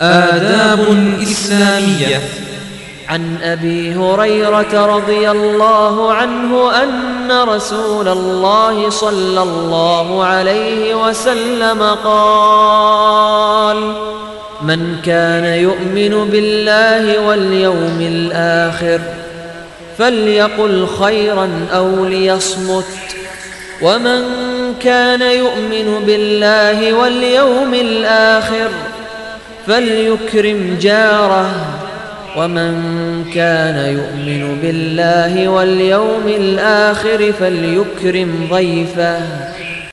آداب إسلامية. عن أبي هريرة رضي الله عنه أن رسول الله صلى الله عليه وسلم قال من كان يؤمن بالله واليوم الآخر فليقل خيرا أو ليصمت ومن كان يؤمن بالله واليوم الآخر فليكرم جاره. ومن كان يؤمن بالله واليوم الآخر فليكرم ضيفه.